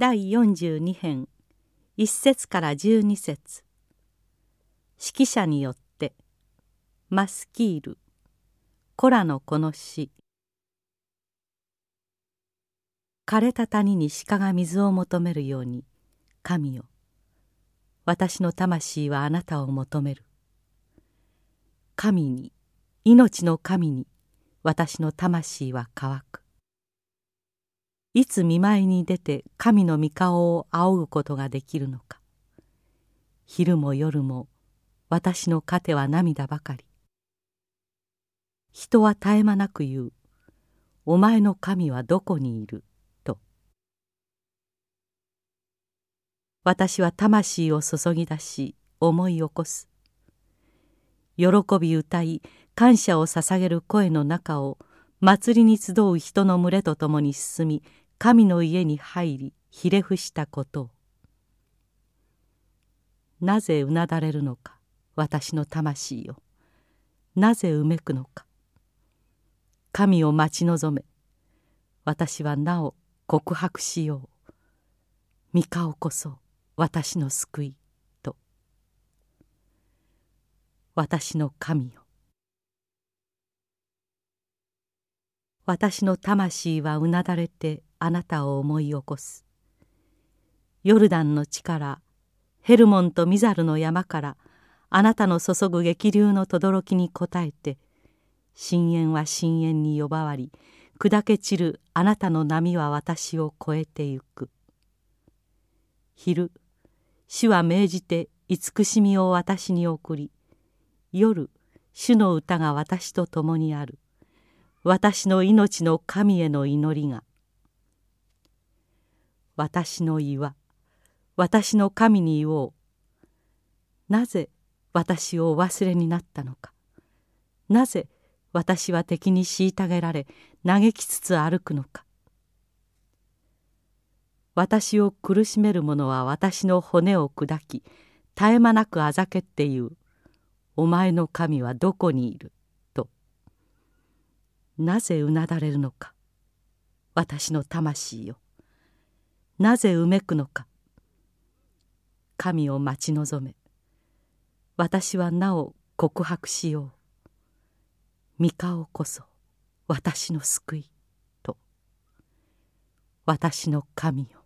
第42編1節から12節。指揮者によってマスキールコラのこの詩枯れた谷に鹿が水を求めるように神よ私の魂はあなたを求める。神に命の神に私の魂は乾く。いつ見舞いに出て神の御顔を仰ぐことができるのか。昼も夜も私の糧は涙ばかり。人は絶え間なく言う「お前の神はどこにいる?」と。私は魂を注ぎ出し思い起こす。喜び歌い感謝を捧げる声の中を祭りに集う人の群れと共に進み神の家に入りひれ伏したことを。なぜうなだれるのか私の魂よなぜうめくのか。神を待ち望め。私はなお告白しよう。御顔こそ私の救いと。私の神よ。私の魂はうなだれてあなたを思い起こす。ヨルダンの地からヘルモンとミザルの山からあなたの注ぐ激流の轟に応えて深淵は深淵に呼ばわり砕け散るあなたの波は私を越えてゆく。昼主は命じて慈しみを私に送り夜主の歌が私と共にある。私の命の神への祈りが。私の岩私の神に言おう。なぜ私をお忘れになったのか。なぜ私は敵に虐げられ嘆きつつ歩くのか。私を苦しめる者は私の骨を砕き絶え間なくあざけって言う「お前の神はどこにいる?」なぜうなだれるのか。私の魂よ。なぜうめくのか。神を待ち望め。私はなお告白しよう。三顔こそ。私の救いと。私の神よ。